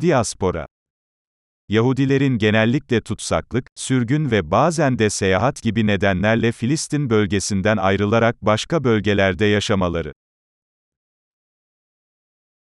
Diaspora Yahudilerin genellikle tutsaklık, sürgün ve bazen de seyahat gibi nedenlerle Filistin bölgesinden ayrılarak başka bölgelerde yaşamaları.